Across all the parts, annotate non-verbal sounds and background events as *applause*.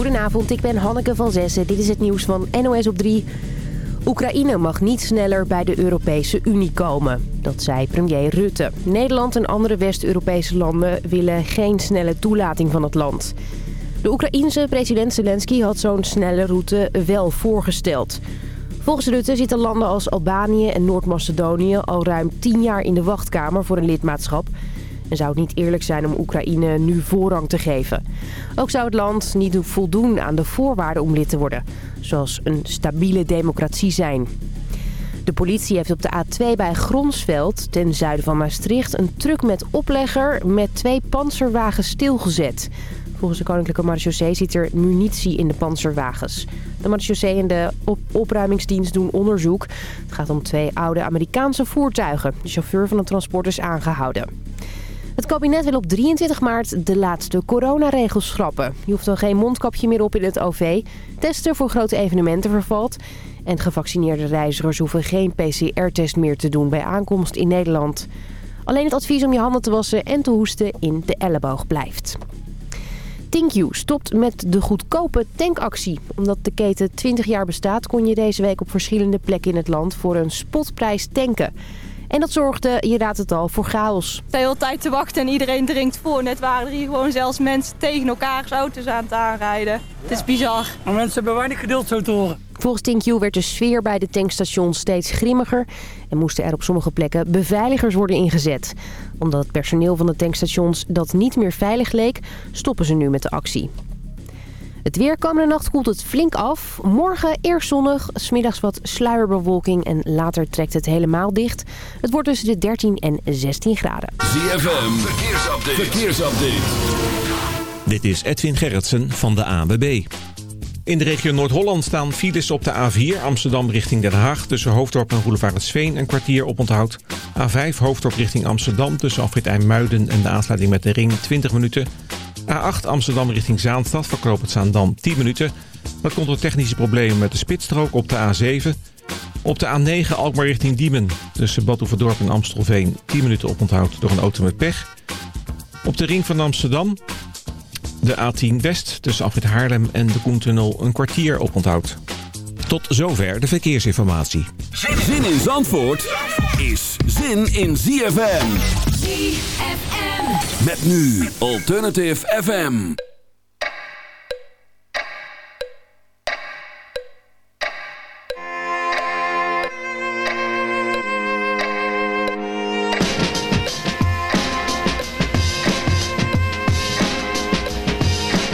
Goedenavond, ik ben Hanneke van Zessen. Dit is het nieuws van NOS op 3. Oekraïne mag niet sneller bij de Europese Unie komen. Dat zei premier Rutte. Nederland en andere West-Europese landen willen geen snelle toelating van het land. De Oekraïense president Zelensky had zo'n snelle route wel voorgesteld. Volgens Rutte zitten landen als Albanië en Noord-Macedonië al ruim 10 jaar in de wachtkamer voor een lidmaatschap... En zou het niet eerlijk zijn om Oekraïne nu voorrang te geven. Ook zou het land niet voldoen aan de voorwaarden om lid te worden. Zoals een stabiele democratie zijn. De politie heeft op de A2 bij Gronsveld, ten zuiden van Maastricht... een truck met oplegger met twee panzerwagens stilgezet. Volgens de Koninklijke Marechaussee zit er munitie in de panzerwagens. De marechaussee en de opruimingsdienst doen onderzoek. Het gaat om twee oude Amerikaanse voertuigen. De chauffeur van het transport is aangehouden. Het kabinet wil op 23 maart de laatste coronaregels schrappen. Je hoeft dan geen mondkapje meer op in het OV. Testen voor grote evenementen vervalt. En gevaccineerde reizigers hoeven geen PCR-test meer te doen bij aankomst in Nederland. Alleen het advies om je handen te wassen en te hoesten in de elleboog blijft. ThinkU stopt met de goedkope tankactie. Omdat de keten 20 jaar bestaat kon je deze week op verschillende plekken in het land voor een spotprijs tanken. En dat zorgde, je raadt het al, voor chaos. De hele tijd te wachten en iedereen drinkt voor. Net waren er hier gewoon zelfs mensen tegen elkaars auto's aan het aanrijden. Het is bizar. Maar mensen hebben weinig geduld zo te horen. Volgens ThinkU werd de sfeer bij de tankstations steeds grimmiger... en moesten er op sommige plekken beveiligers worden ingezet. Omdat het personeel van de tankstations dat niet meer veilig leek... stoppen ze nu met de actie. Het weer komende nacht koelt het flink af. Morgen eerst zonnig, smiddags wat sluierbewolking en later trekt het helemaal dicht. Het wordt tussen de 13 en 16 graden. ZFM, verkeersupdate. verkeersupdate. Dit is Edwin Gerritsen van de ABB. In de regio Noord-Holland staan files op de A4 Amsterdam richting Den Haag... tussen Hoofddorp en Roelevaretsveen een kwartier op onthoud. A5 Hoofddorp richting Amsterdam tussen Afrit IJmuiden en de aansluiting met de ring 20 minuten... A8 Amsterdam richting Zaanstad verkoopt het Zaandam 10 minuten. Dat komt door technische problemen met de spitsstrook op de A7. Op de A9 Alkmaar richting Diemen tussen Badhoevedorp en Amstelveen 10 minuten oponthoud door een auto met pech. Op de ring van Amsterdam de A10 West tussen Afrit Haarlem en de Koentunnel een kwartier oponthoud. Tot zover de verkeersinformatie. Zin in Zandvoort is zin in ZFM. Met nu Alternative FM.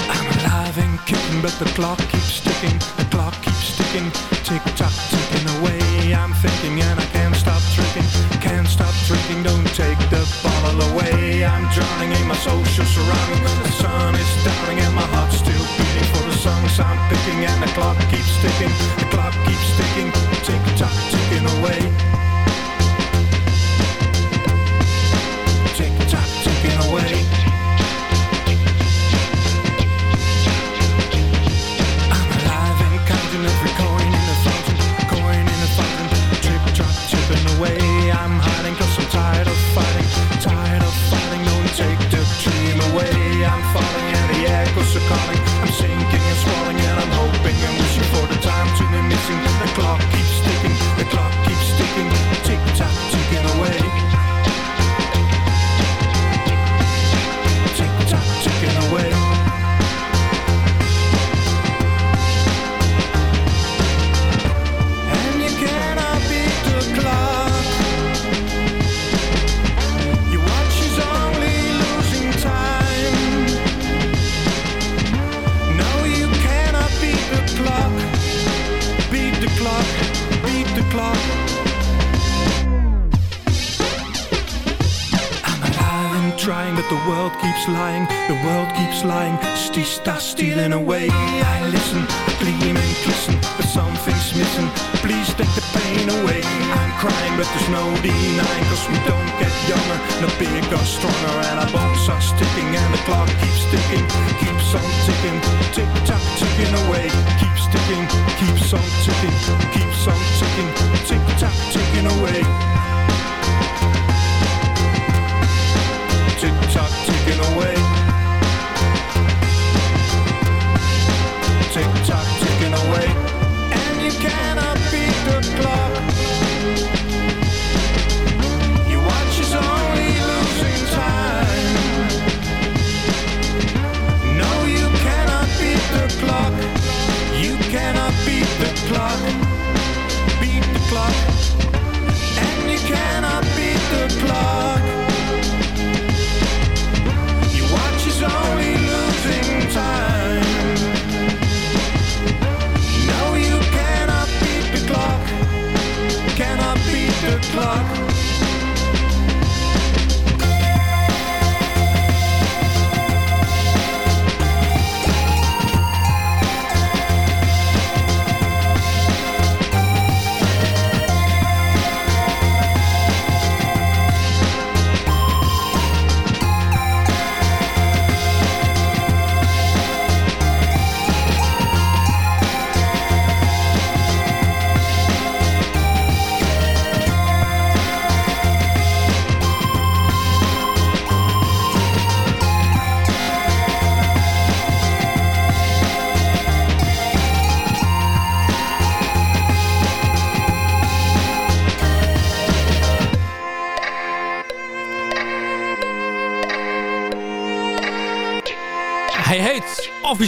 I'm alive and kicking, but the clock keeps ticking. The clock keeps ticking. Tick tock, social surrounding. The sun is downing and my heart's still beating for the songs I'm picking. And the clock keeps ticking. The clock keeps ticking. Are calling, I'm sinking and swallowing and I'm hoping and wishing for the time to be missing. The clock there's no denying, cause we don't get younger, no bigger, stronger, and our bones are sticking, and the clock keeps ticking,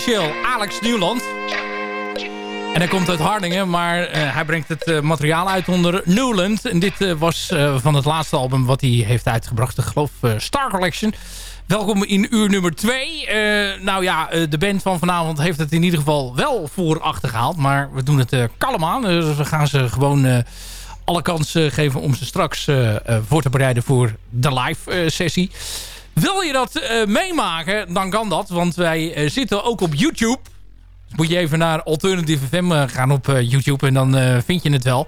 officieel Alex Nieuwland. En hij komt uit Hardingen, maar uh, hij brengt het uh, materiaal uit onder Newland. En dit uh, was van het laatste album wat hij heeft uitgebracht. Ik geloof Star Collection. Welkom in uur nummer 2. nou ja, de band van vanavond heeft het in ieder geval wel voor achtergehaald. Maar we doen het kalm aan. Dus we gaan ze gewoon alle kans geven om ze straks voor te bereiden voor de live sessie. Wil je dat meemaken, dan kan dat. Want wij zitten ook op YouTube moet je even naar Alternative FM eh, gaan op eh, YouTube en dan eh, vind je het wel.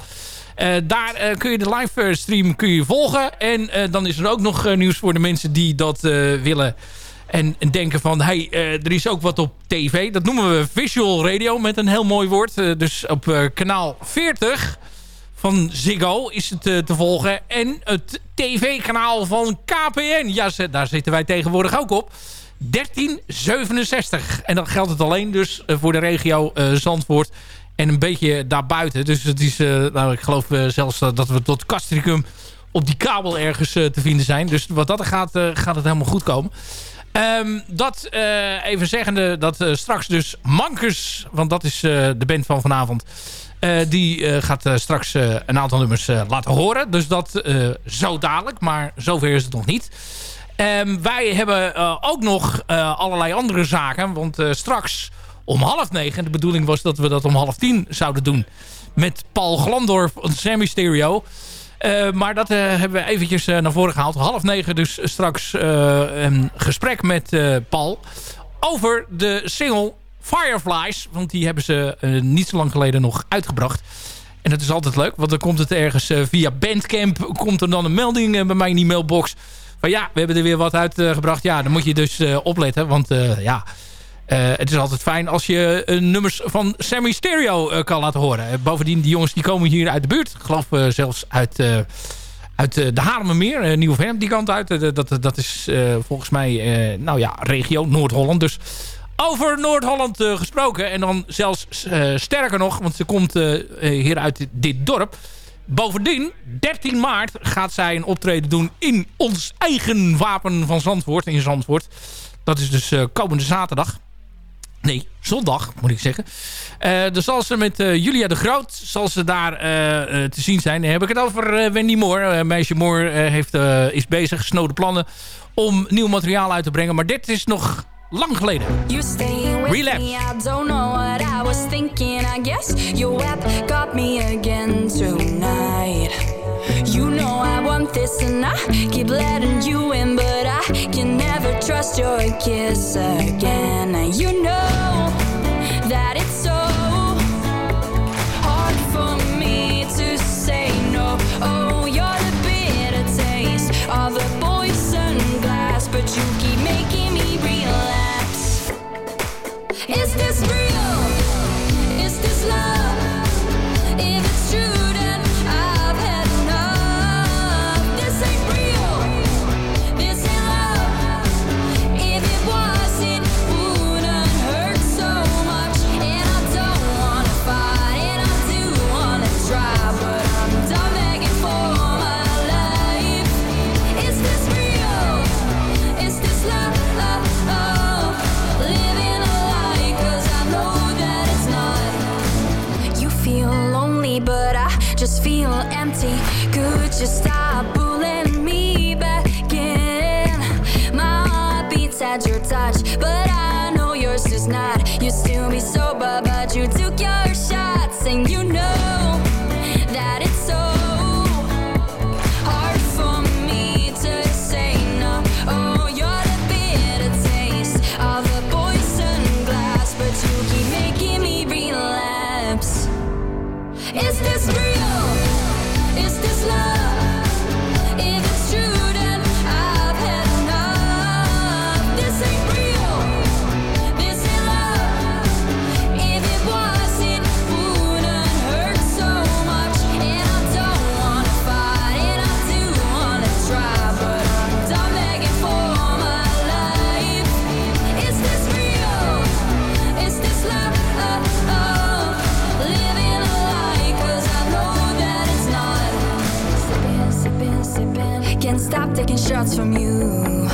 daar kun je de live stream kun je volgen. En dan is er ook nog nieuws voor de mensen die dat willen. En, en, denken van, hey, er is ook wat op tv. Dat noemen we visual radio met een heel mooi woord. dus op kanaal 40 van Ziggo is het te volgen. En het tv-kanaal van KPN. Ja, daar zitten wij tegenwoordig ook op. 1367. En dan geldt het alleen dus eh, voor de regio uh, Zandvoort. En een beetje daarbuiten. Dus het is, nou, ik geloof zelfs dat we tot Castricum op die kabel ergens te vinden zijn. Dus wat dat gaat, gaat het helemaal goed komen. Um, dat even zeggende dat straks dus Mankers, want dat is de band van vanavond... die gaat straks een aantal nummers laten horen. Dus dat zo dadelijk, maar zover is het nog niet. Um, wij hebben ook nog allerlei andere zaken. Want straks om half negen... de bedoeling was dat we dat om half tien zouden doen... met Paul Glandorf van Sammy Stereo... maar dat hebben we eventjes naar voren gehaald. Half negen dus straks een gesprek met Paul... over de single Fireflies. Want die hebben ze niet zo lang geleden nog uitgebracht. En dat is altijd leuk, want dan komt het ergens via Bandcamp... komt er dan een melding bij mij in die mailbox van ja, we hebben er weer wat uitgebracht. ja, dan moet je dus opletten. Want ja, het is altijd fijn als je nummers van Sammy Stereo kan laten horen. bovendien, die jongens die komen hier uit de buurt. Ik geloof zelfs uit, uit de Haarlemmermeer, Nieuw-Vennep, die kant uit. dat, dat is volgens mij, nou ja, regio Noord-Holland. Dus over Noord-Holland gesproken. En dan zelfs sterker nog, want ze komt hier uit dit dorp... Bovendien, 13 maart gaat zij een optreden doen in ons eigen wapen van Zandvoort. In Zandvoort. Dat is dus uh, komende zaterdag. Nee, zondag moet ik zeggen. Uh, dus zal ze met uh, Julia de Groot zal ze daar te zien zijn. Dan heb ik het over Wendy Moore. meisje Moore heeft, is bezig, snode plannen om nieuw materiaal uit te brengen. Maar dit is nog lang geleden. Relapse. Me, I don't know what I was thinking. I guess your web got me again tonight. You know I want this and I keep letting you in, but I can never trust your kiss again. You know that it's so feel empty. Could you stop pulling me back in? My heart beats at your touch, but shots from you.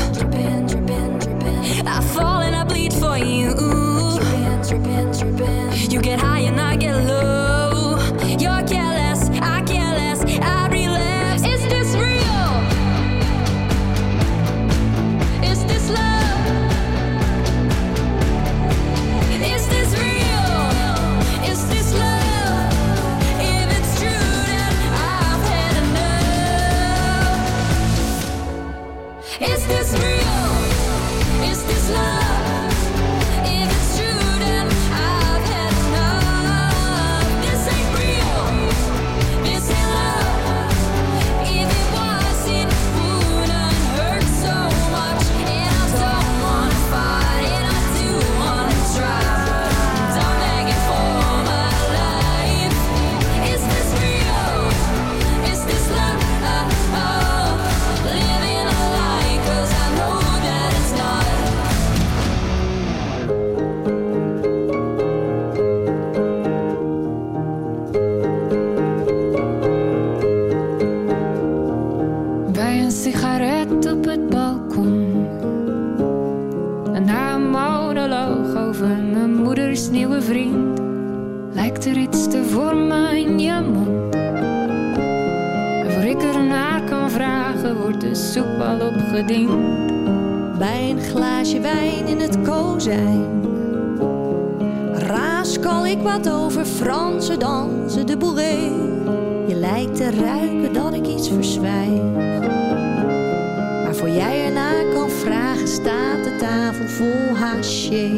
Maar voor jij ernaar kan vragen, staat de tafel vol haché.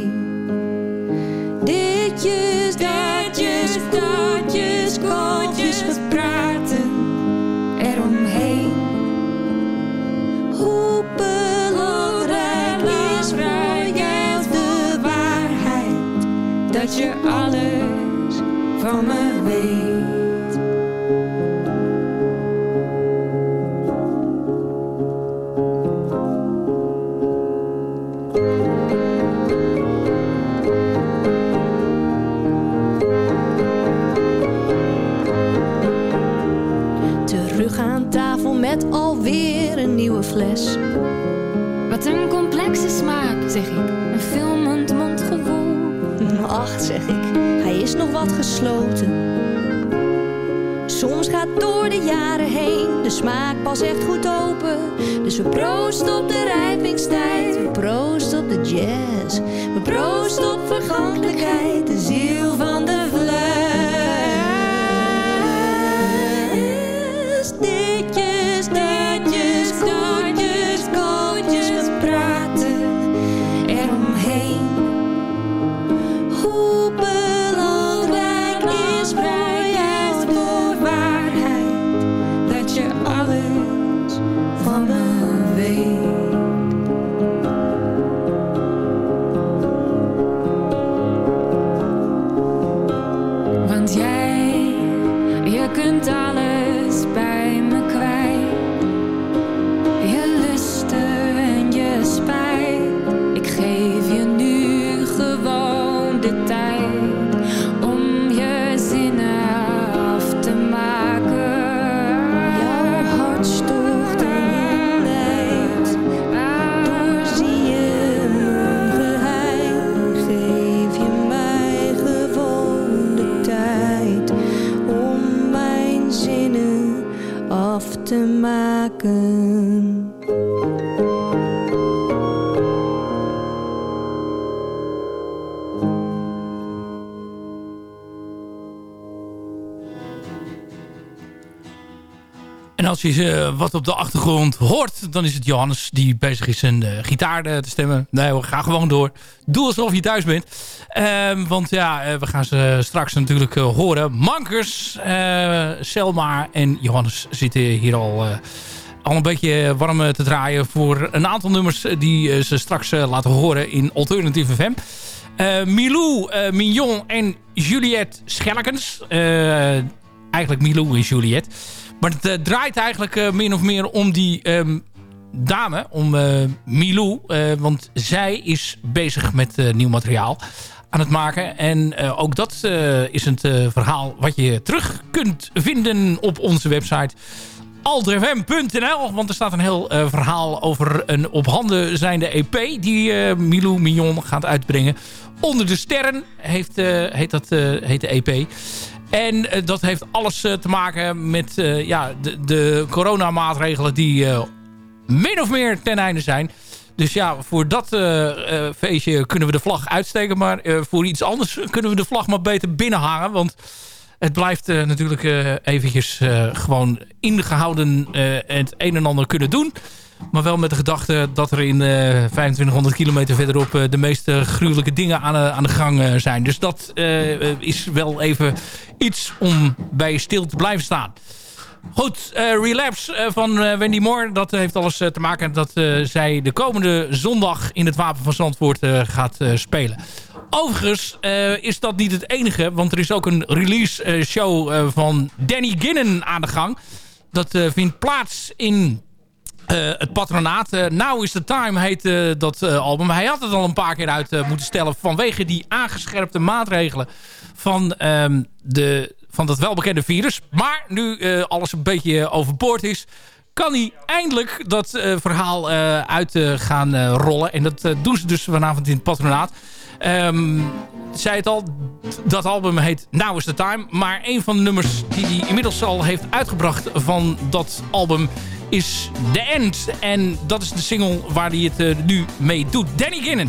Ditjes, datjes, datjes, kootjes, Wat een complexe smaak, zeg ik. Een filmend mondgevoel. *laughs* Ach, zeg ik, hij is nog wat gesloten. Soms gaat door de jaren heen de smaak pas echt goed open. Dus we proosten op de rijpingstijd, we proosten op de jazz. We proosten op vergankelijkheid, de ziel van gewoon de als je eh, wat op de achtergrond hoort, dan is het Johannes die bezig is zijn eh, gitaar eh, te stemmen. Nee hoor, ga gewoon door. Doe alsof je thuis bent. Ehm, want ja, we gaan ze straks natuurlijk horen. Mankers, Selma en Johannes zitten hier al, al een beetje warm te draaien... voor een aantal nummers die ze straks laten horen in Alternative FM. Milou Mignon en Juliette Schellekens. Eigenlijk Milou en Juliette. Maar het eh, draait eigenlijk eh, min of meer om die ehm, dame, om eh, Milou. want zij is bezig met nieuw materiaal aan het maken. En ook dat is eh, verhaal wat je terug kunt vinden op onze website altfm.nl. Want er staat een heel verhaal over een op handen zijnde EP... die Milou Mignon gaat uitbrengen. Onder de sterren heeft, heet, dat, heet de EP. En eh, dat heeft alles eh, te maken met eh, ja, de, de coronamaatregelen... die min of meer ten einde zijn... Dus ja, voor dat feestje kunnen we de vlag uitsteken. Maar voor iets anders kunnen we de vlag maar beter binnenhangen. Want het blijft natuurlijk eventjes gewoon ingehouden eh, het een en ander kunnen doen. Maar wel met de gedachte dat er in eh 2500 kilometer verderop... eh, de meest eh, gruwelijke dingen aan, aan de gang eh, zijn. Dus dat eh, is wel even iets om bij stil te blijven staan. Goed, eh, Relapse eh, van eh, Wendy Moore. Dat heeft alles eh, te maken dat eh, zij de komende zondag in het Wapen van Zandvoort eh, gaat eh, spelen. Overigens eh, is dat niet het enige. Want er is ook een release eh, show eh, van Danny Ginnen aan de gang. Dat eh, vindt plaats in eh, het patronaat. Eh, Now is the Time heet eh, dat album. Hij had het al een paar keer uit moeten stellen... vanwege die aangescherpte maatregelen van, ehm, de, van dat welbekende virus. Maar nu alles een beetje overboord is... kan hij eindelijk dat verhaal uit gaan rollen. En dat doen ze dus vanavond in het patronaat. Ehm zei het al, dat album heet Now is the Time. Maar een van de nummers die hij inmiddels al heeft uitgebracht van dat album is The End. En dat is de single waar hij het eh, nu mee doet. Danny Ginnen.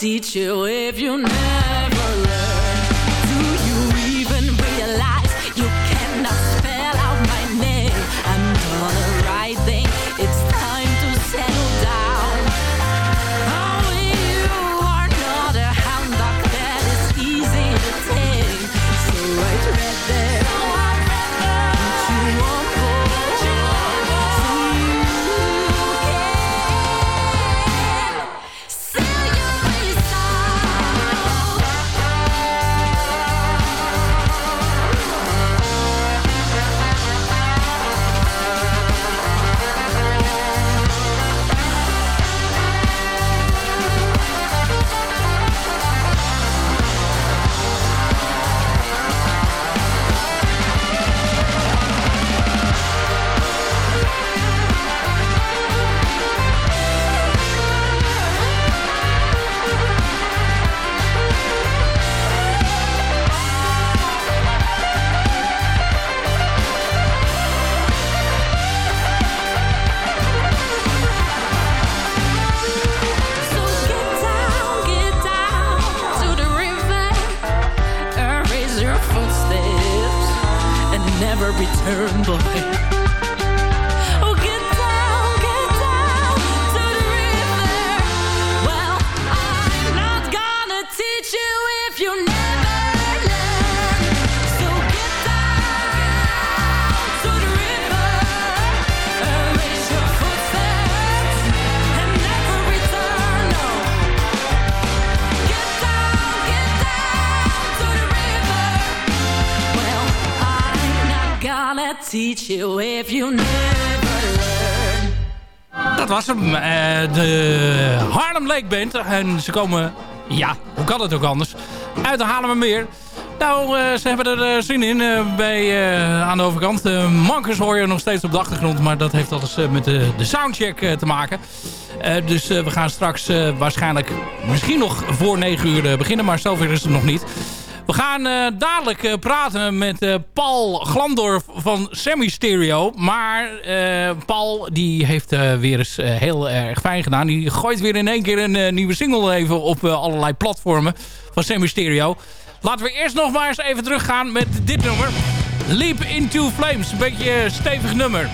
teach you if you never Harlem Lake Band. En ze komen, ja, hoe kan het ook anders, uit de Haarlemmermeer. Nou, eh, ze hebben er eh, zin in eh, bij, aan de overkant. Uh, Mankers hoor je nog steeds op de achtergrond. Maar dat heeft alles met de, de soundcheck te maken. Dus we gaan straks waarschijnlijk misschien nog voor 9 uur beginnen. Maar zover is het nog niet. We gaan eh, dadelijk eh, praten met eh, Paul Glandorf van Semi Stereo. Maar Paul die heeft weer eens heel erg fijn gedaan. Die gooit weer in één keer een nieuwe single even op allerlei platformen van Semi Stereo. Laten we eerst nog maar eens even teruggaan met dit nummer. Leap into Flames. Een beetje een stevig nummer.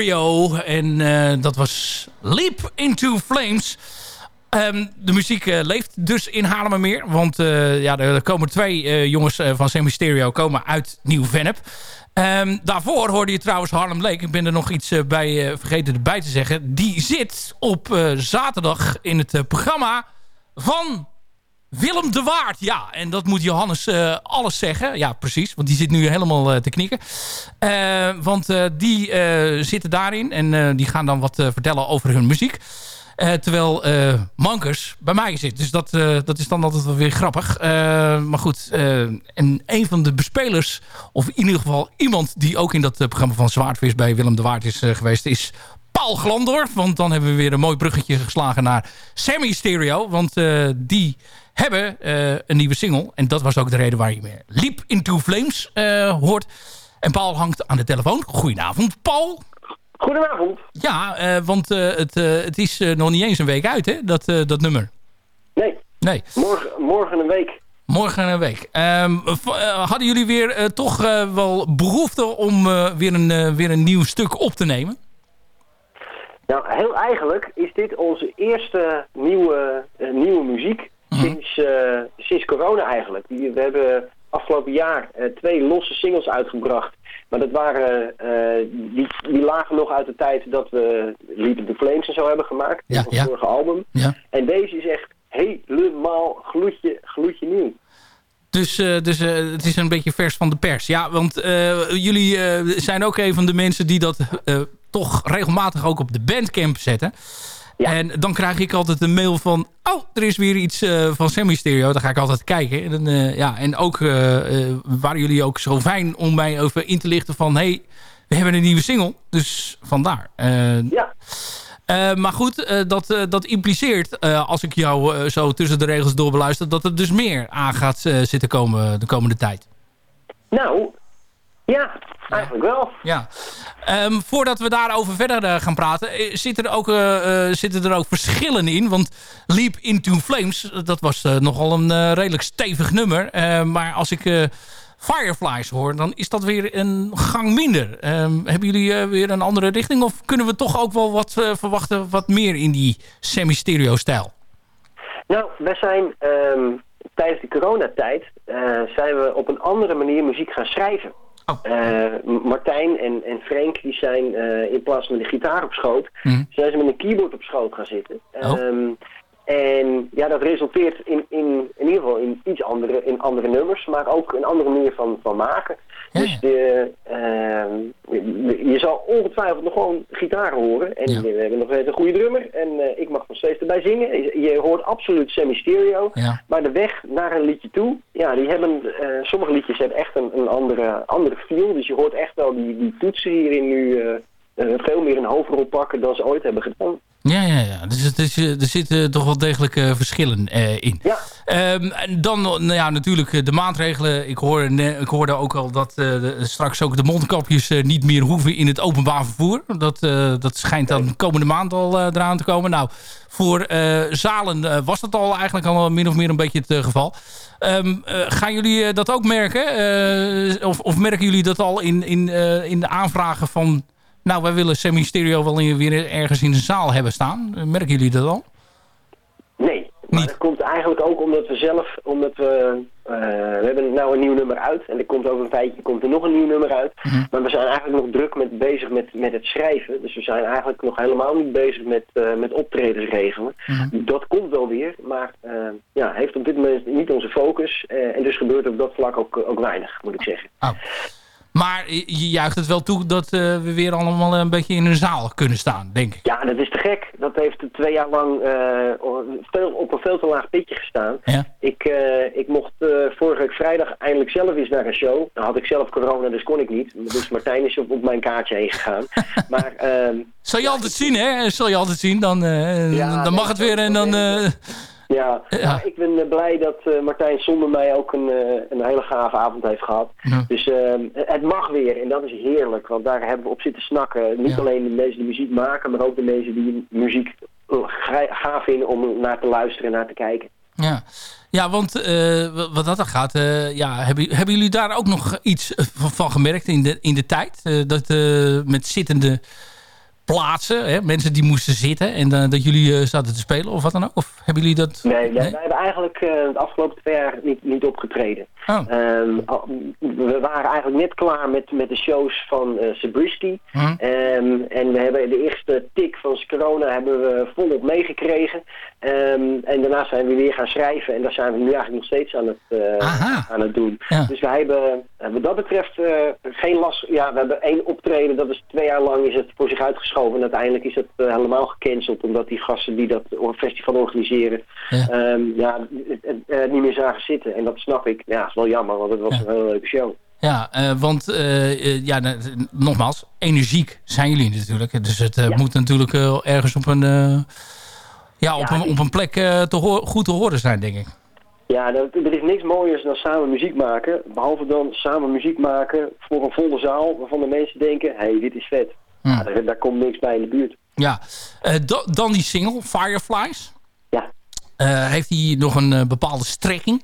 En eh, dat was Leap Into Flames. Ehm, de muziek eh, leeft dus in Haarlemmermeer. Want eh, ja, er komen twee jongens van Sammy Stereo komen uit Nieuw-Vennep. Ehm, daarvoor hoorde je trouwens Harlem Lake. Ik ben er nog iets bij vergeten erbij te zeggen. Die zit op zaterdag in het programma van Willem de Waard. Ja, en dat moet Johannes eh, alles zeggen. Ja, precies. Want die zit nu helemaal eh, te knikken. Eh, want die zitten daarin. En die gaan dan wat vertellen over hun muziek. Terwijl Mankers bij mij zit. Dus dat, dat is dan altijd wel weer grappig. Maar goed, en een van de bespelers... of in ieder geval iemand die ook in dat programma van Zwaardvis... bij Willem de Waard is geweest... is Paul Glandor. Want dan hebben we weer een mooi bruggetje geslagen naar Sammy Stereo. Want die hebben eh, een nieuwe single. En dat was ook de reden waar je meer Leap Into Flames eh, hoort. En Paul hangt aan de telefoon. Goedenavond, Paul. Goedenavond. Ja, eh, want het, het is nog niet eens een week uit, hè, dat, dat nummer. Nee. Nee. Morgen, morgen een week. Morgen een week. Ehm, eh, hadden jullie weer toch wel behoefte om weer, een, weer een nieuw stuk op te nemen? Nou, heel eigenlijk is dit onze eerste nieuwe, nieuwe muziek sinds, eh, sinds corona eigenlijk. We hebben afgelopen jaar eh, twee losse singles uitgebracht. Maar dat waren, eh, die, die lagen nog uit de tijd dat we Leap the Flames en zo hebben gemaakt. Ja, het ja. vorige album. Ja. En deze is echt helemaal gloedje, gloedje nieuw. Dus, dus het is een beetje vers van de pers. Ja, want jullie zijn ook een van de mensen die dat toch regelmatig ook op de bandcamp zetten. En dan krijg ik altijd een mail van... Oh, er is weer iets eh, van Sammy Stereo. Dan ga ik altijd kijken. En, dan, eh, ja, en ook eh, waren jullie ook zo fijn om mij over in te lichten van... hey, we hebben een nieuwe single. Dus vandaar. Ja. Maar goed, dat, dat impliceert, als ik jou zo tussen de regels door beluister... dat er dus meer aan gaat zitten komen de komende tijd. Nou, ja, eigenlijk wel. Ja. Ehm, voordat we daarover verder eh, gaan praten, eh, zitten er, ook, eh, zitten er ook verschillen in. Want Leap Into Flames, dat was nogal een redelijk stevig nummer. Eh, maar als ik Fireflies hoor, dan is dat weer een gang minder. Ehm, hebben jullie weer een andere richting? Of kunnen we toch ook wel wat verwachten, wat meer in die semi-stereo stijl? Nou, wij zijn ehm, tijdens de coronatijd zijn we op een andere manier muziek gaan schrijven. Uh, Martijn en, en Frank die zijn uh, in plaats van met de gitaar op schoot, Mhm. zijn ze met een keyboard op schoot gaan zitten. Oh. Um, en ja, dat resulteert in, in, in ieder geval in iets andere, in andere nummers, maar ook een andere manier van, van maken. Dus de, uh, je zal ongetwijfeld nog gewoon gitaar horen. En Ja. we hebben nog steeds een goede drummer. En uh, ik mag nog steeds erbij zingen. Je, hoort absoluut semi-stereo. Maar de weg naar een liedje toe, ja, die hebben, uh, sommige liedjes hebben echt een, een andere, andere feel. Dus je hoort echt wel die, die toetsen hierin nu uh, veel meer een hoofdrol pakken dan ze ooit hebben gedaan. Ja, ja, ja. Dus het is, er zitten toch wel degelijk uh, verschillen uh, in. Ja. Um, en dan nou ja, natuurlijk de maatregelen. Ik, hoor, ik hoorde ook al dat uh, de, straks ook de mondkapjes niet meer hoeven in het openbaar vervoer. Dat, dat schijnt dan komende maand al eraan te komen. Nou, voor zalen was dat al eigenlijk al min of meer een beetje het geval. Um, gaan jullie dat ook merken? of, of merken jullie dat al in, in, in de aanvragen van... Nou, wij willen semi-stereo wel weer ergens in de zaal hebben staan. Merken jullie dat al? Nee, maar dat komt eigenlijk ook omdat we zelf, omdat we, uh, we hebben nou een nieuw nummer uit en er komt over een tijdje komt er nog een nieuw nummer uit. Mhm. Mm -hmm. Maar we zijn eigenlijk nog druk met, bezig met, met het schrijven, dus we zijn eigenlijk nog helemaal niet bezig met, uh, met optredens regelen. Mm -hmm. Dat komt wel weer, maar uh, ja, heeft op dit moment niet onze focus en dus gebeurt op dat vlak ook, ook weinig, moet ik zeggen. Oh. Maar je juicht het wel toe dat uh, we weer allemaal een beetje in een zaal kunnen staan, denk ik. Ja, dat is te gek. Dat heeft twee jaar lang uh, veel, op een veel te laag pitje gestaan. Ja. Ik, uh, ik mocht vorige week vrijdag eindelijk zelf eens naar een show. Dan had ik zelf corona, dus kon ik niet. Dus Martijn is op, op mijn kaartje heen gegaan. *laughs* maar, Zal je altijd zien, hè? Zal je altijd zien. Dan, ja, dan mag het weer en dan... Ja, ja. ik ben uh, blij dat uh, Martijn zonder mij ook een, uh, een hele gave avond heeft gehad. Ja. Dus ehm, het mag weer en dat is heerlijk, want daar hebben we op zitten snakken. Niet ja. alleen de mensen die muziek maken, maar ook de mensen die muziek gaaf vinden om naar te luisteren en naar te kijken. Ja, ja want eh, wat- dat dan gaat, eh, ja, hebben, hebben jullie daar ook nog iets van, van gemerkt in de, in de tijd? Eh, dat eh, met zittende plaatsen, hè, mensen die moesten zitten en eh, dat jullie eh, zaten te spelen of wat dan ook? Of hebben jullie dat... Nee, ja, wij hebben eigenlijk eh, de afgelopen twee jaar niet, niet opgetreden. Oh. Ehm, we waren eigenlijk net klaar met, met de shows van eh Zabriskie. Hm? Ehm, en we hebben de eerste tik van corona hebben we volop meegekregen. Ehm, en daarna zijn we weer gaan schrijven. En daar zijn we nu eigenlijk nog steeds aan het, eh, aan het doen. Dus wij hebben wat dat betreft eh, geen last. Ja, we hebben één optreden. Dat is twee jaar lang is het voor zich uitgeschoven. En uiteindelijk is het helemaal gecanceld. Omdat die gasten die dat festival organiseren. ja, het- het, eh, niet meer zagen zitten. En dat snap ik. Ja, is wel jammer. Want het was een hele leuke show. Ja, eh, want eh, eh, ja, nou, nogmaals, energiek zijn jullie natuurlijk. Dus het moet natuurlijk ergens op een, eh, ja, op een, op een plek te goed te horen zijn, denk ik. Ja, er, er is niks mooiers dan samen muziek maken. Behalve dan samen muziek maken voor een volle zaal. Waarvan de mensen denken, hé, hey, dit is vet. Ja, daar, daar komt niks bij in de buurt. Ja, da- dan die single, Fireflies. Ja. Heeft hij nog een bepaalde strekking?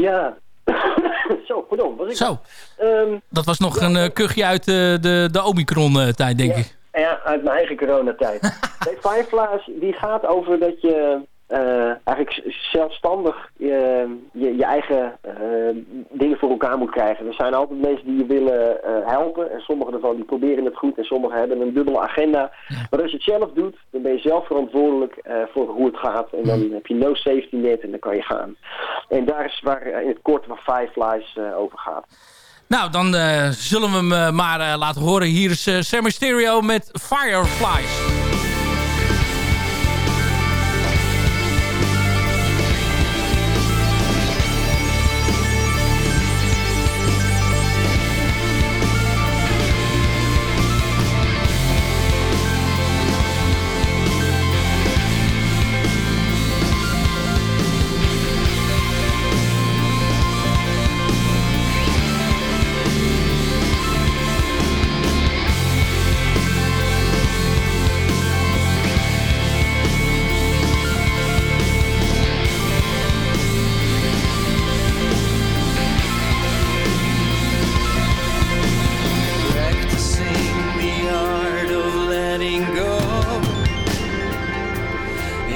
Ja. *coughs* Zo, pardon. Was ik Zo. Ehm, Dat was nog een eh, kuchje uit eh, de, de Omicron-tijd, denk ik. ja, uit mijn eigen coronatijd. *laughs* nee, Fireflies, die gaat over dat je eh, eigenlijk zelfstandig je, je, je eigen eh, dingen voor elkaar moet krijgen. Er zijn altijd mensen die je willen eh, helpen. En sommige daarvan die proberen het goed. En sommigen hebben een dubbele agenda. Maar als je het zelf doet, dan ben je zelf verantwoordelijk eh, voor hoe het gaat. En dan heb je no safety net en dan kan je gaan. En daar is waar eh, in het kort waar Fireflies eh, over gaat. Nou, dan eh, zullen we hem eh, maar eh, laten horen. Hier is Sam Stereo met Fireflies.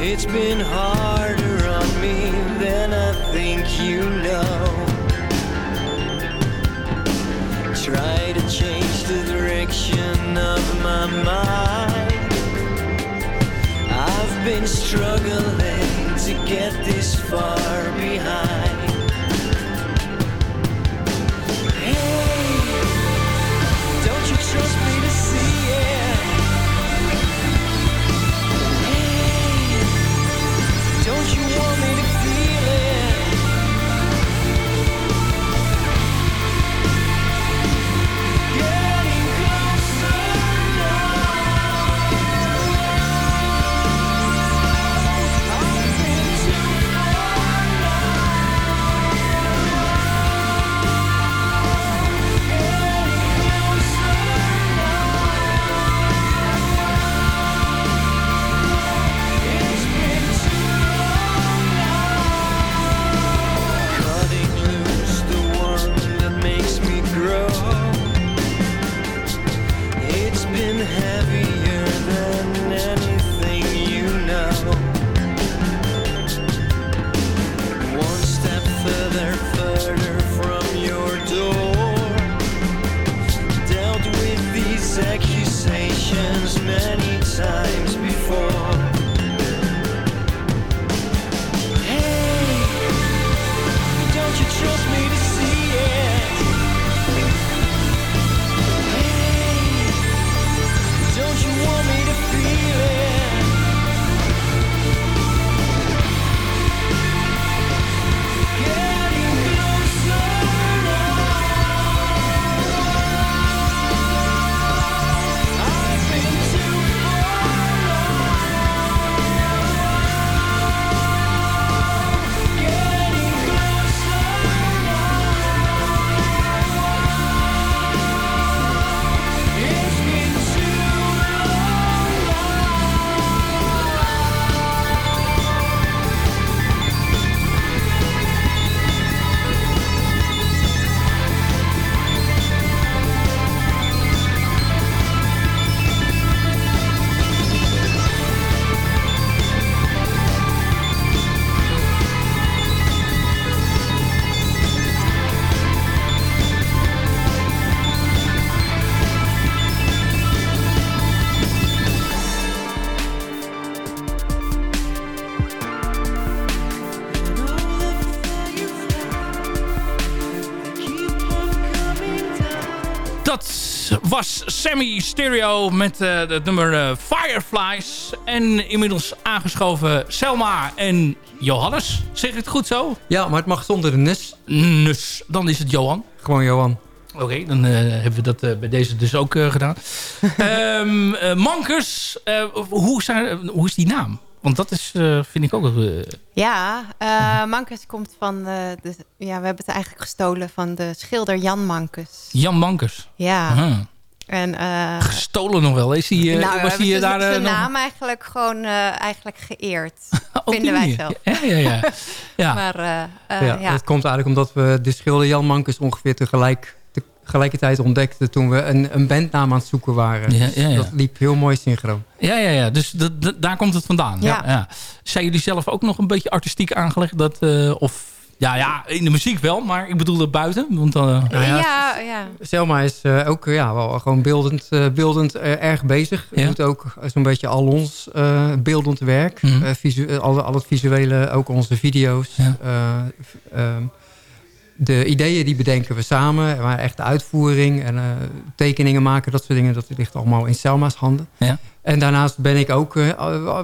It's been harder on me than I think you know. Try to change the direction of my mind. I've been struggling to get this far behind. Don't Sammy Stereo met eh, het nummer eh, Fireflies. En inmiddels aangeschoven Selma en Johannes. Zeg ik het goed zo? Ja, maar het mag zonder de nes. Nus. Dan is het Johan. Gewoon Johan. Oké, dan eh, hebben we dat eh, bij deze dus ook eh, gedaan. *laughs* Ehm eh, Mankers, eh, hoe, zijn, hoe is die naam? Want dat is, eh, vind ik ook... Ja, eh Mankus komt van de, de... Ja, we hebben het eigenlijk gestolen van de schilder Jan Mankus. Jan Mankers. Ja. En, eh, Gestolen nog wel. Is hij, eh, nou, was hij eh, zijn- daar... eh, zijn nog- naam eigenlijk gewoon eh, eigenlijk geëerd. *laughs* Vinden wij zelf. Ja, ja, ja. ja. *laughs* maar eh, eh, ja, ja. Dat komt eigenlijk omdat we de schilder Jan Mankes ongeveer tegelijk, tegelijkertijd ontdekten... toen we een, een bandnaam aan het zoeken waren. Ja, Dus ja, ja. Dat liep heel mooi synchroon. Ja, ja, ja. Dus dat- dat- daar komt het vandaan. Ja. Ja. Zijn jullie zelf ook nog een beetje artistiek aangelegd? Dat, eh, of, ja, ja, in de muziek wel, maar ik bedoel dat buiten. Want, eh, Nou ja, ja, ja. Selma is eh, ook eh, ja, wel gewoon beeldend, eh, beeldend eh, erg bezig. Ja. Doet ook zo'n beetje al ons eh, beeldend werk. Visu- eh, al, al het visuele, ook onze video's. Ja. Eh, ehm, de ideeën die bedenken we samen. Maar echt de uitvoering en eh, tekeningen maken, dat soort dingen. Dat ligt allemaal in Selma's handen. Ja. En daarnaast ben ik ook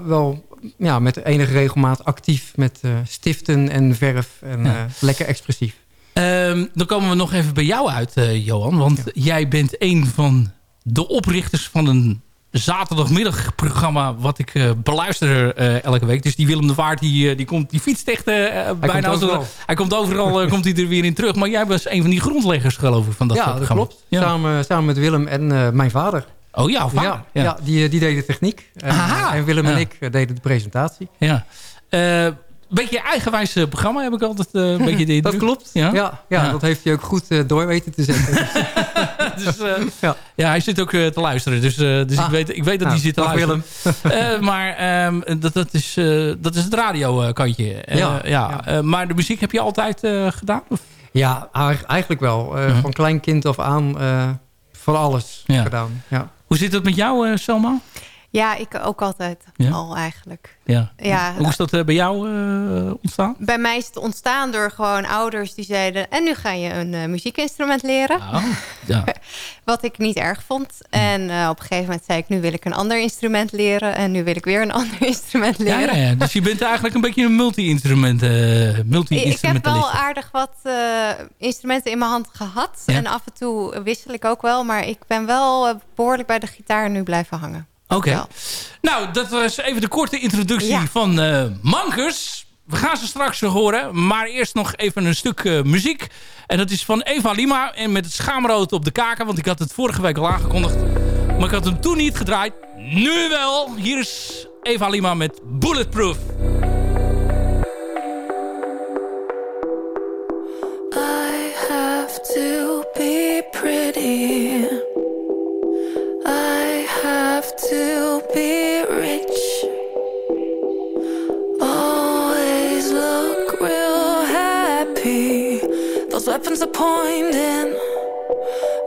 wel ja, met enige regelmaat actief met eh, stiften en verf. En Ja. eh, lekker expressief. Ehm, dan komen we nog even bij jou uit, eh, Johan. Want jij bent een van de oprichters van een zaterdagmiddagprogramma... wat ik beluister elke week. Dus die Willem de Vaart, die, die, komt, die fietst echt bijna... als- overal. hij komt overal komt hij er weer in terug. Maar jij was een van die grondleggers, geloof ik, van dat ja, dat programma. klopt. Ja. Samen, samen met Willem en mijn vader. Oh ja, vader. Ja, Ja. ja. die, die deden de techniek. En, en Willem en ik eh, deden de presentatie. Ja. Eh, beetje eigenwijs eh, programma heb ik altijd eh, een beetje de. *laughs* Dat klopt. Ja? Ja, ja, dat heeft hij ook goed eh, door weten te zetten. *laughs* dus, eh, ja. ja, hij zit ook eh, te luisteren. Dus, eh, dus Ah. ik, weet, ik weet dat Nou, hij zit te luisteren. *laughs* Eh, maar ehm, dat, dat, is, eh, dat is het radiokantje. Eh, Ja, ja. Eh, maar de muziek heb je altijd eh, gedaan? Of? ja, eigenlijk- wel. Eh. Van klein kind af aan eh, van alles gedaan. Ja. Hoe zit het met jou, eh, Selma? Ja, ik ook altijd Ja? al eigenlijk. Ja. Ja, Hoe is dat eh, bij jou eh, ontstaan? Bij mij is het ontstaan door gewoon ouders die zeiden... en nu ga je een eh, muziekinstrument leren. Oh, ja. *laughs* Wat ik niet erg vond. En eh, op een gegeven moment zei ik... nu wil ik een ander instrument leren. En nu wil ik weer een *laughs* ander instrument leren. ja, ja. Dus je bent eigenlijk een beetje een multi-instrument eh Ik- Ik heb wel aardig wat instrumenten in mijn hand gehad. En af en toe wissel ik ook wel. Maar ik ben wel eh, behoorlijk bij de gitaar nu blijven hangen. Oké. Wel. Nou, dat was even de korte introductie Ja. van eh, Mankers. We gaan ze straks horen. Maar eerst nog even een stuk eh, muziek. En dat is van Eva Lima. En met het schaamrood op de kaken. Want ik had het vorige week al aangekondigd. Maar ik had hem toen niet gedraaid. Nu wel. Hier is Eva Lima met Bulletproof. I have to be pretty. Weapons are pointing,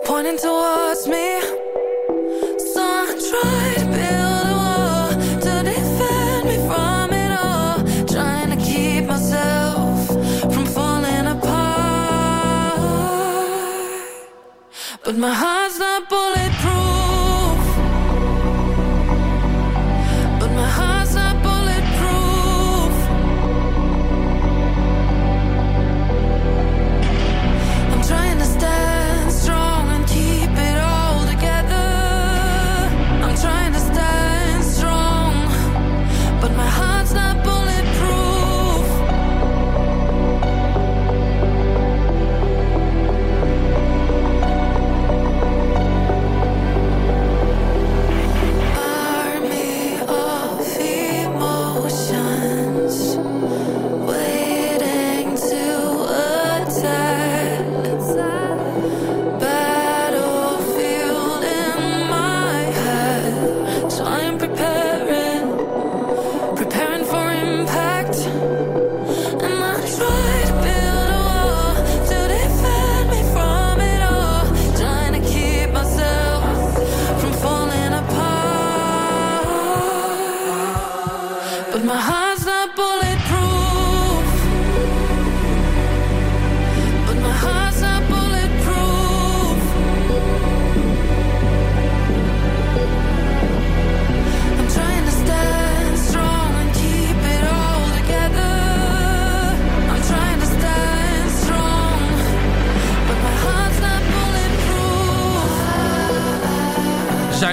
pointing towards me. So I try to build a wall to defend me from it all. Trying to keep myself from falling apart. But my heart's not bulletproof.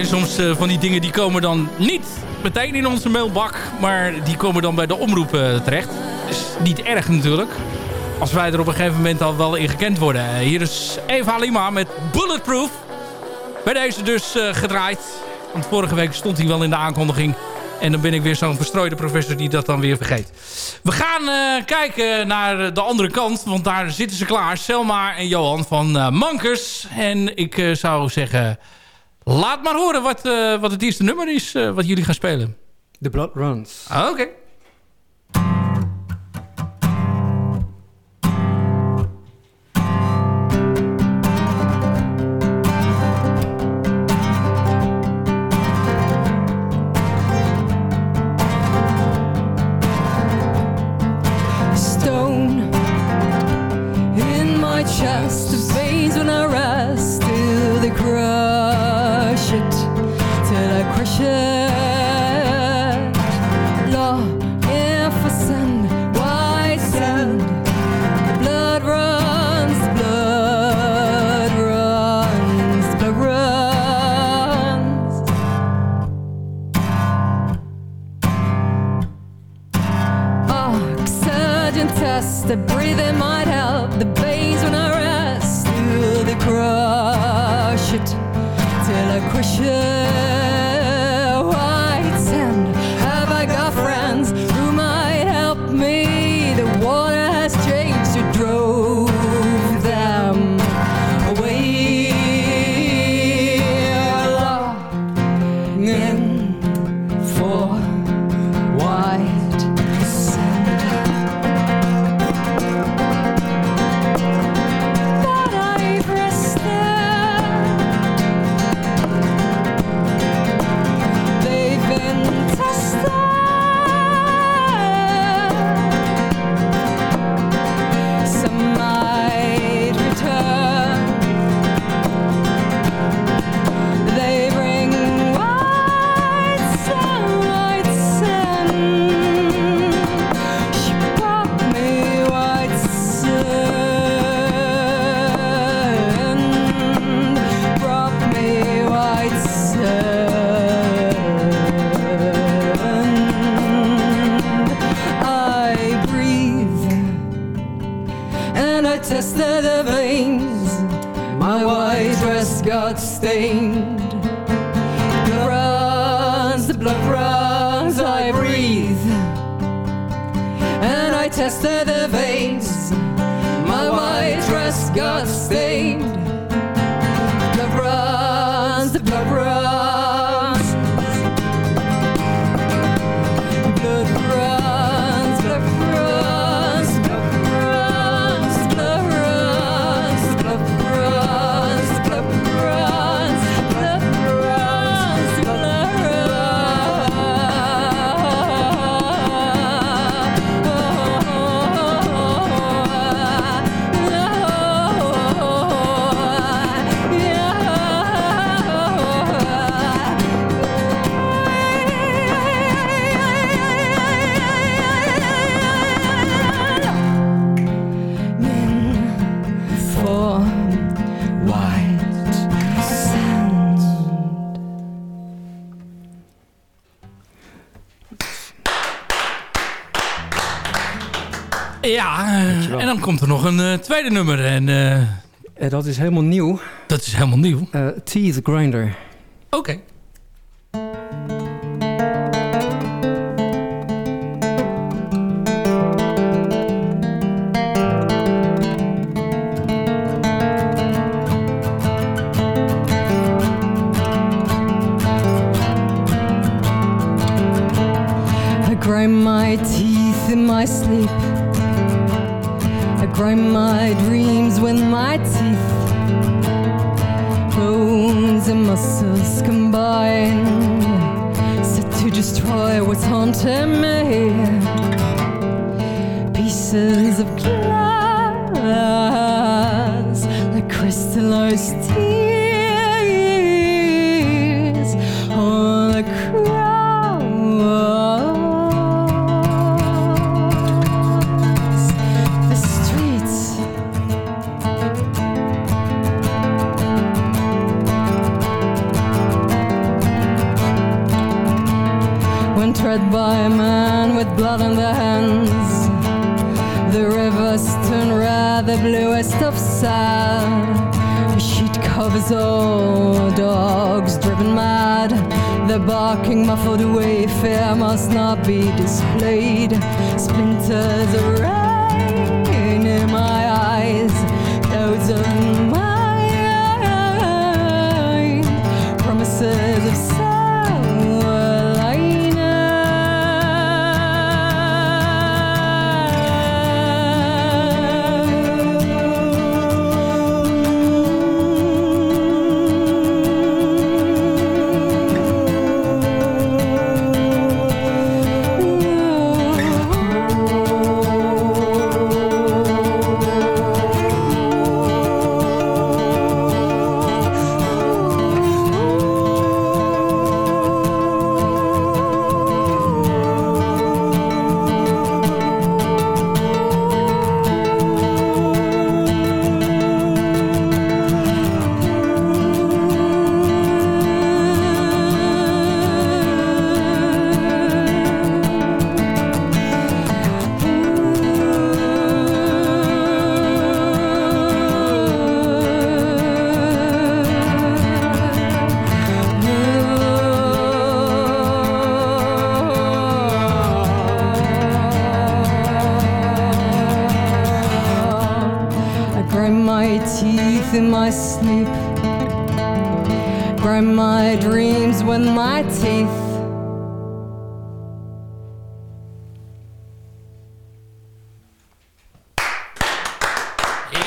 Soms eh, van die dingen die komen dan niet meteen in onze mailbak. Maar die komen dan bij de omroep eh, terecht. Is niet erg natuurlijk. Als wij er op een gegeven moment al wel in gekend worden. Eh, hier is Eva Lima met Bulletproof. Bij deze dus gedraaid. Want vorige week stond hij wel in de aankondiging. En dan ben ik weer zo'n verstrooide professor die dat dan weer vergeet. We gaan kijken naar de andere kant. Want daar zitten ze klaar. Selma en Johan van eh, Mankers. En ik zou zeggen... Laat maar horen wat, eh, wat het eerste nummer is eh, wat jullie gaan spelen. The Blood Runs. Ah, Oké. Tweede nummer. En, eh, dat is helemaal nieuw. Dat is helemaal nieuw? Teeth Grinder. Oké. Led by a man with blood on their hands. The rivers turn red, the bluest of sand. The sheet covers all dogs driven mad. Their barking muffled away, fear must not be displayed. Splinters rain in my eyes, clouds of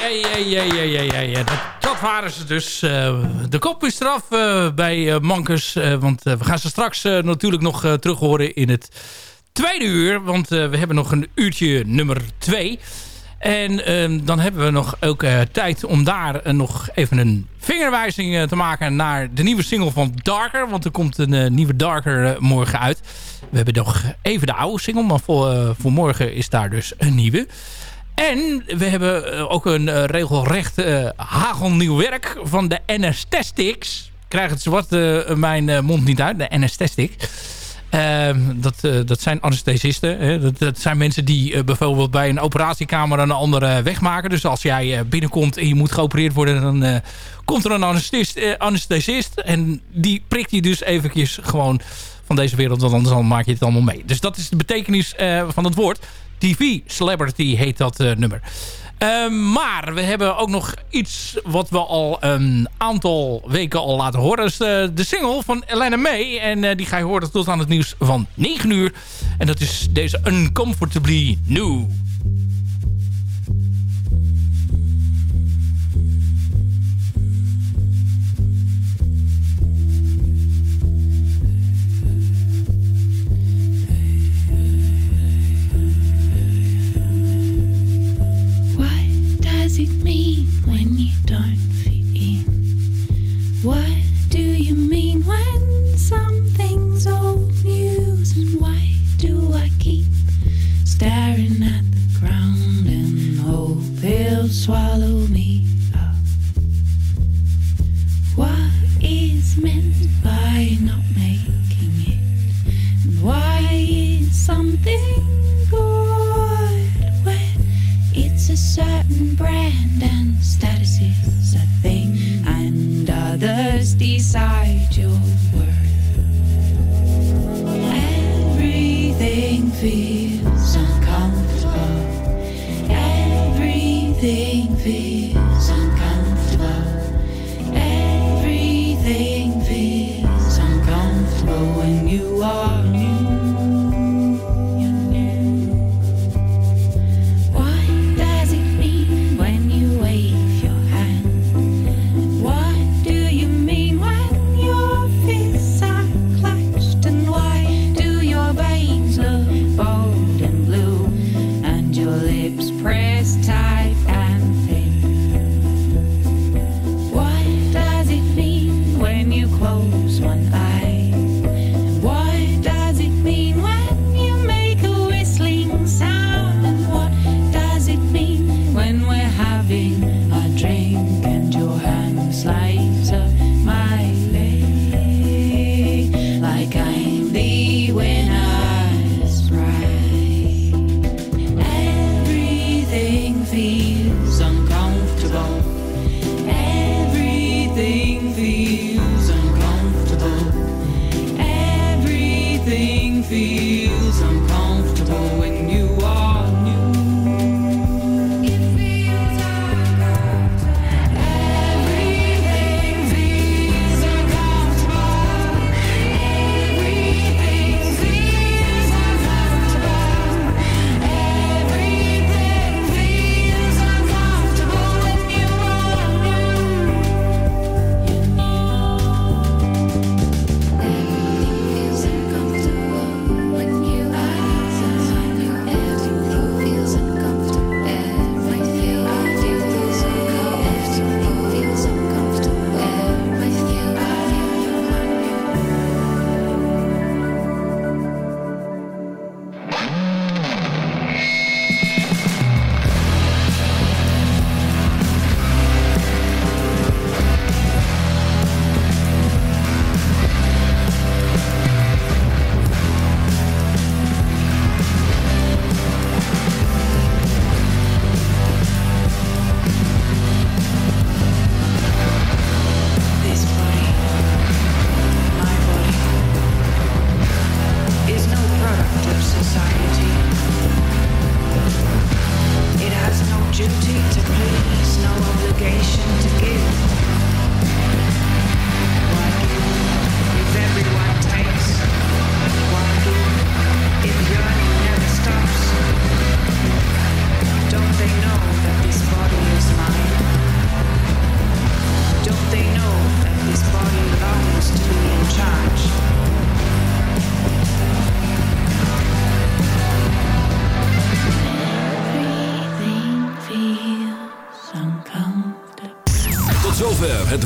Ja, ja, ja, ja, ja. Dat, dat waren ze dus. Eh, de kop is eraf eh, bij eh, Mankers. want we gaan ze straks natuurlijk nog terug horen in het tweede uur. Want we hebben nog een uurtje nummer twee. En ehm, dan hebben we nog ook tijd om daar nog even een vingerwijzing te maken naar de nieuwe single van Darker. Want er komt een nieuwe Darker morgen uit. We hebben nog even de oude single, maar voor, voor morgen is daar dus een nieuwe. En we hebben eh, ook een eh, regelrecht eh, hagelnieuw werk van de Anesthetics. Ik krijg het zwart mijn mond niet uit, de Anesthetic. Ehm, dat, dat zijn anesthesisten. Hè? Dat, dat zijn mensen die bijvoorbeeld bij een operatiekamer een andere wegmaken. Dus als jij binnenkomt en je moet geopereerd worden... dan komt er een anesthesist, anesthesist. En die prikt je dus eventjes gewoon van deze wereld. Want anders dan maak je het allemaal mee. Dus dat is de betekenis van het woord. TV Celebrity heet dat eh, nummer. Ehm, maar we hebben ook nog iets wat we al een aantal weken al laten horen. Dat is de, de single van Elena May. En eh, die ga je horen tot aan het nieuws van 9 uur. En dat is deze Uncomfortably New. Does it mean when you don't fit in? What do you mean when something's old news? And why do I keep staring at the ground and hope it'll swallow me